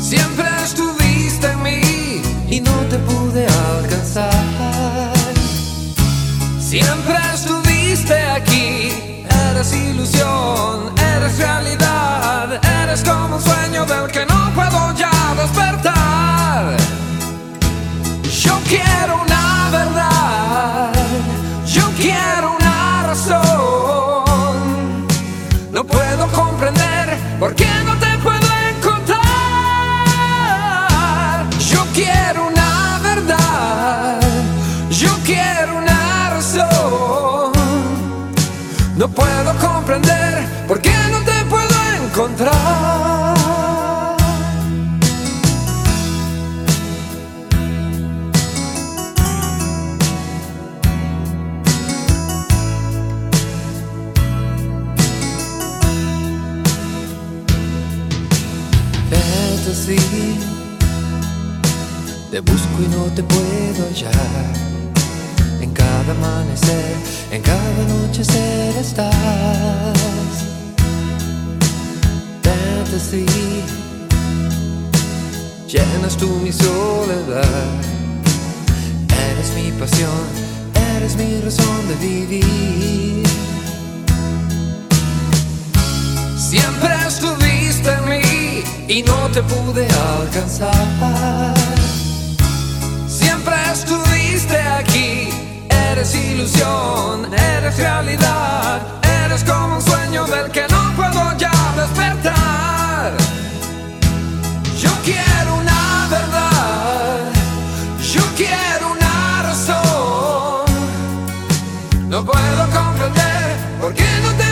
Siempre estuviste en mí y no te pude alcanzar. Siempre estuviste aquí, eras ilusión. En cada amanecer, en cada anochecer estás. Fantasy, llenas tú mi soledad. Eres mi pasión, eres mi razón de vivir. Siempre estuviste en mí y no te pude alcanzar aquí. Eres ilusión, eres realidad, eres como un sueño del que no puedo ya despertar. Yo quiero una verdad, yo quiero una razón. No puedo comprender por qué no te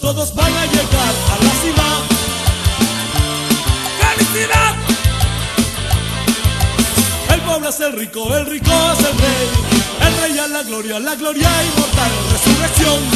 todos van a llegar a la cima. ¡Felicidad! El pueblo es el rico, el rico es el rey. El rey a la gloria, la gloria inmortal, resurrección.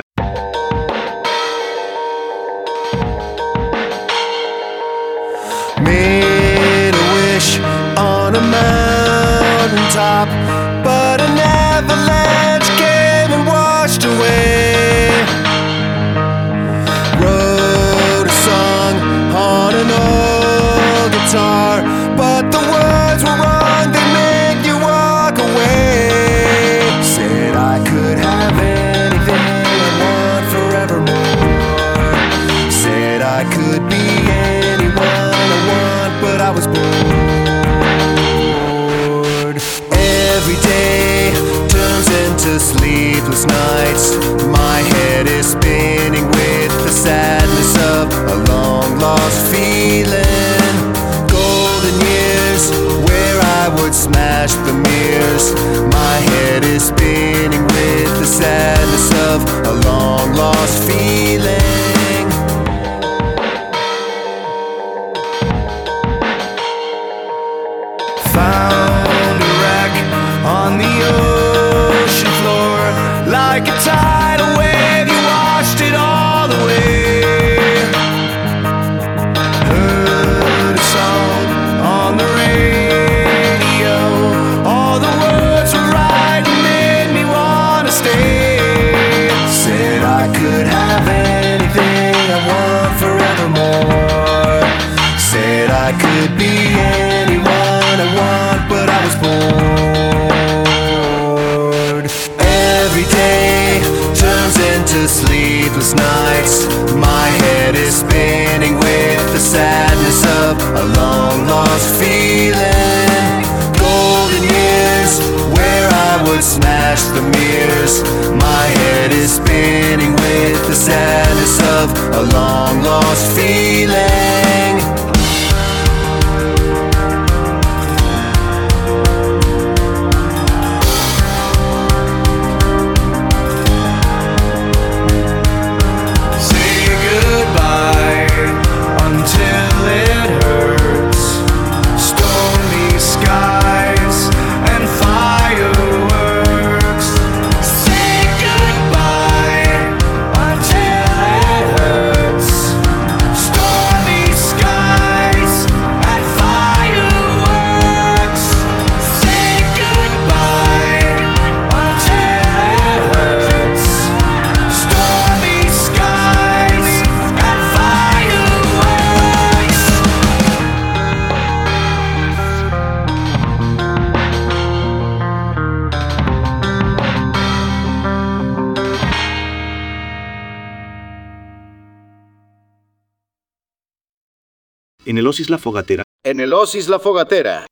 en el Osis La Fogatera. En el Osis La Fogatera.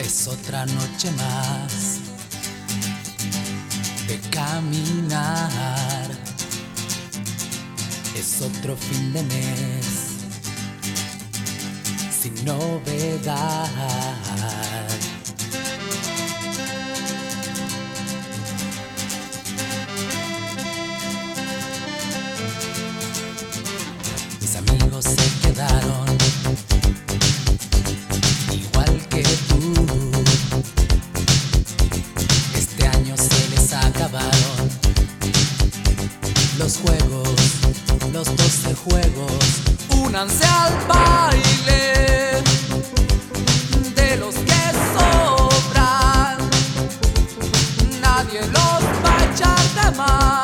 Es otra noche más de caminar. Es otro fin de mes sin novedad igual que tú. Este año se les acabaron los juegos, los 12 juegos. Únanse al baile de los que sobran. Nadie los va a echar de más.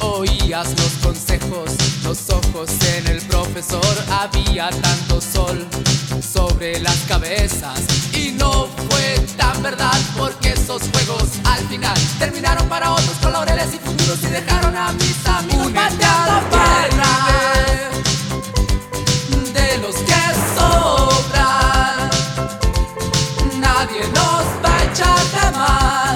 Oías los consejos, los ojos en el profesor, había tanto sol sobre las cabezas y no fue tan verdad porque esos juegos al final terminaron para otros con laureles y futuros y dejaron a mis amigos pateando para de los que sobran. Nadie nos va a echar de.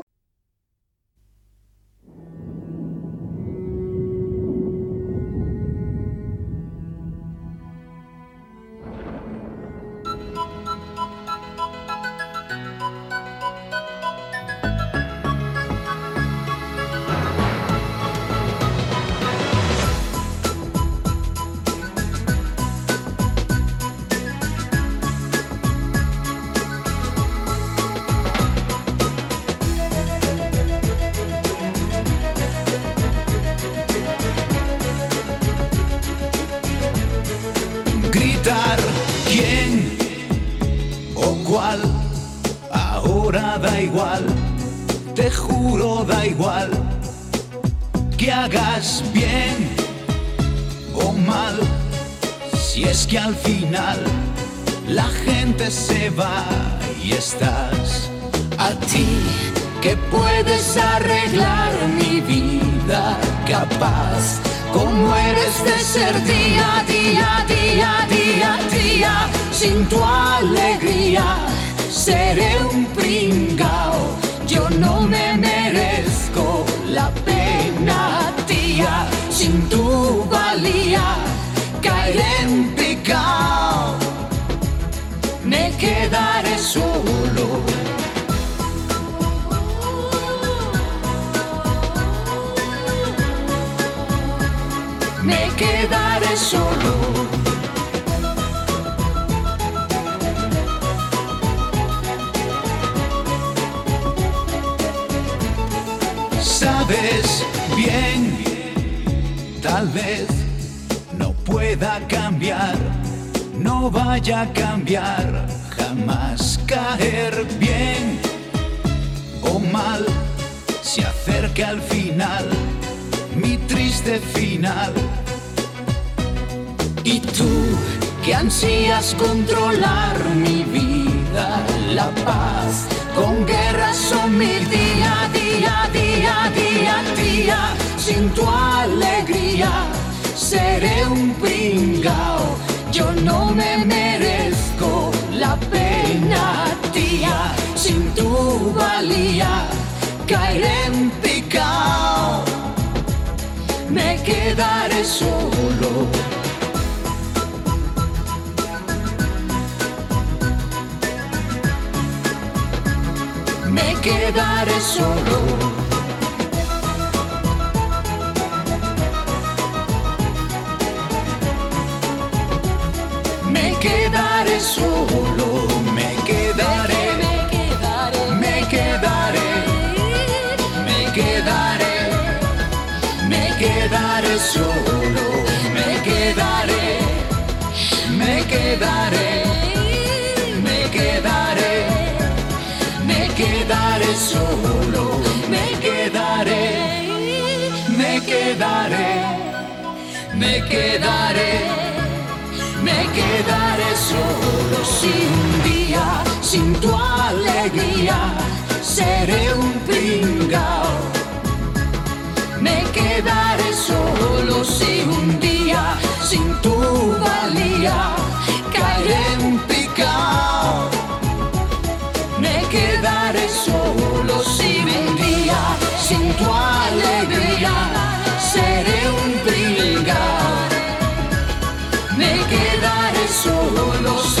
Ser día, día, día, día, día, sin tu alegría seré un pringao. Yo no me merezco la pena, tía, sin tu valía caeré en picao. Me quedaré solo. Quedaré solo. Sabes bien, tal vez no pueda cambiar, no vaya a cambiar, jamás caer bien o mal, se acerca al final, mi triste final. Tú que ansías controlar mi vida, la paz, con guerras o mil día, día, día, día, día, sin tu alegría seré un pringao. Yo no me merezco la pena, tía, sin tu valía caeré en picao. Me quedaré solo. Quedaré solo. Me quedaré solo, me quedaré, me quedaré solo sin un día, sin tu alegría, seré un pringao. Me quedaré solo si un día, sin tu valía, caeré en picao. Me quedaré solo si un día, sin tu alegría, seré un solo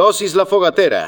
El Osis La Fogatera.